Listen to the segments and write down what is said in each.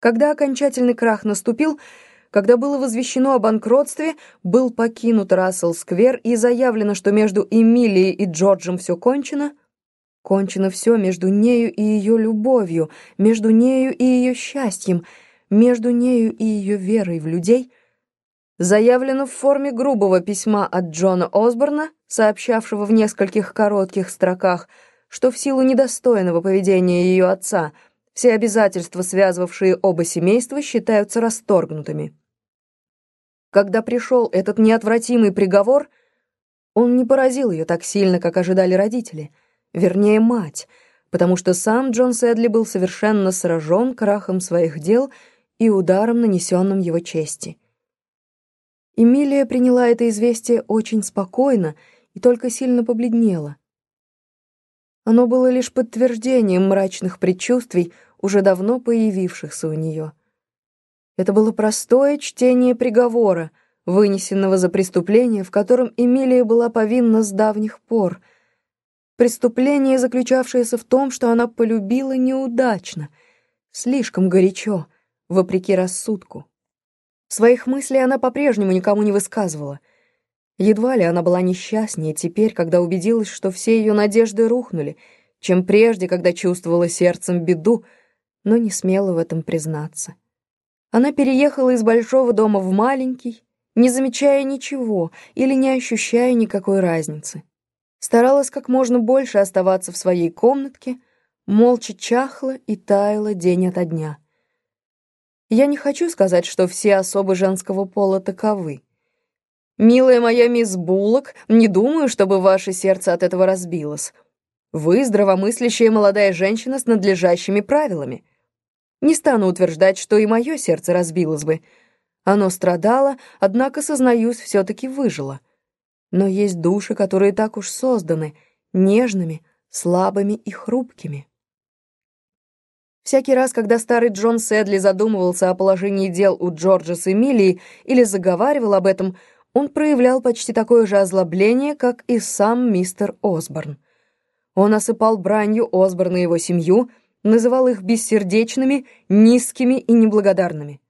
Когда окончательный крах наступил, когда было возвещено о банкротстве, был покинут Рассел-сквер и заявлено, что между Эмилией и Джорджем все кончено, кончено все между нею и ее любовью, между нею и ее счастьем, между нею и ее верой в людей, заявлено в форме грубого письма от Джона Осборна, сообщавшего в нескольких коротких строках, что в силу недостойного поведения ее отца – все обязательства, связывавшие оба семейства, считаются расторгнутыми. Когда пришел этот неотвратимый приговор, он не поразил ее так сильно, как ожидали родители, вернее, мать, потому что сам Джон Сэдли был совершенно сражен крахом своих дел и ударом, нанесенным его чести. Эмилия приняла это известие очень спокойно и только сильно побледнела. Оно было лишь подтверждением мрачных предчувствий, уже давно появившихся у нее. Это было простое чтение приговора, вынесенного за преступление, в котором Эмилия была повинна с давних пор. Преступление, заключавшееся в том, что она полюбила неудачно, слишком горячо, вопреки рассудку. Своих мыслей она по-прежнему никому не высказывала. Едва ли она была несчастнее теперь, когда убедилась, что все ее надежды рухнули, чем прежде, когда чувствовала сердцем беду, но не смела в этом признаться. Она переехала из большого дома в маленький, не замечая ничего или не ощущая никакой разницы. Старалась как можно больше оставаться в своей комнатке, молча чахла и таяла день ото дня. Я не хочу сказать, что все особы женского пола таковы. «Милая моя мисс Буллок, не думаю, чтобы ваше сердце от этого разбилось. Вы здравомыслящая молодая женщина с надлежащими правилами. Не стану утверждать, что и мое сердце разбилось бы. Оно страдало, однако, сознаюсь, все-таки выжило. Но есть души, которые так уж созданы, нежными, слабыми и хрупкими. Всякий раз, когда старый Джон Сэдли задумывался о положении дел у Джорджа с Эмилией или заговаривал об этом, он проявлял почти такое же озлобление, как и сам мистер Осборн. Он осыпал бранью Осборна и его семью — называл их бессердечными, низкими и неблагодарными.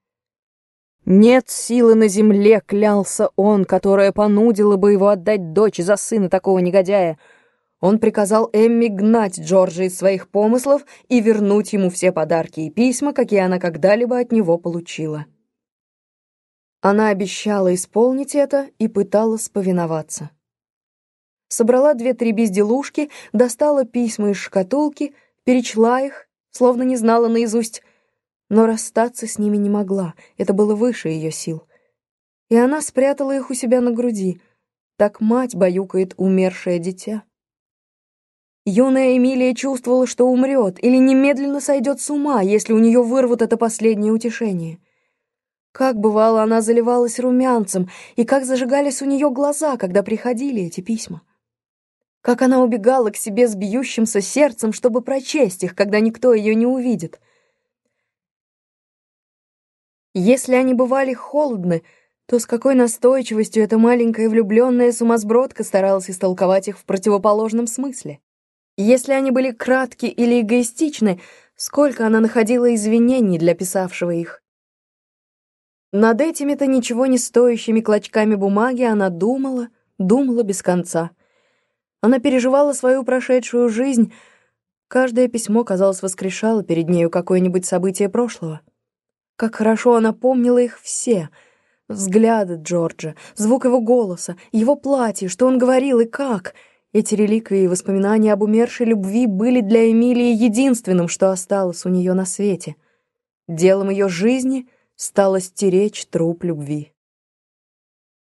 «Нет силы на земле», — клялся он, которая понудила бы его отдать дочь за сына такого негодяя. Он приказал Эмми гнать Джорджа из своих помыслов и вернуть ему все подарки и письма, какие она когда-либо от него получила. Она обещала исполнить это и пыталась повиноваться. Собрала две-три безделушки, достала письма из шкатулки — перечла их, словно не знала наизусть, но расстаться с ними не могла, это было выше ее сил. И она спрятала их у себя на груди, так мать баюкает умершее дитя. Юная Эмилия чувствовала, что умрет или немедленно сойдет с ума, если у нее вырвут это последнее утешение. Как бывало, она заливалась румянцем, и как зажигались у нее глаза, когда приходили эти письма. Как она убегала к себе с бьющимся сердцем, чтобы прочесть их, когда никто ее не увидит. Если они бывали холодны, то с какой настойчивостью эта маленькая влюбленная сумасбродка старалась истолковать их в противоположном смысле. Если они были кратки или эгоистичны, сколько она находила извинений для писавшего их. Над этими-то ничего не стоящими клочками бумаги она думала, думала без конца. Она переживала свою прошедшую жизнь. Каждое письмо, казалось, воскрешало перед нею какое-нибудь событие прошлого. Как хорошо она помнила их все. Взгляды Джорджа, звук его голоса, его платье, что он говорил и как. Эти реликвии и воспоминания об умершей любви были для Эмилии единственным, что осталось у нее на свете. Делом ее жизни стало стеречь труп любви.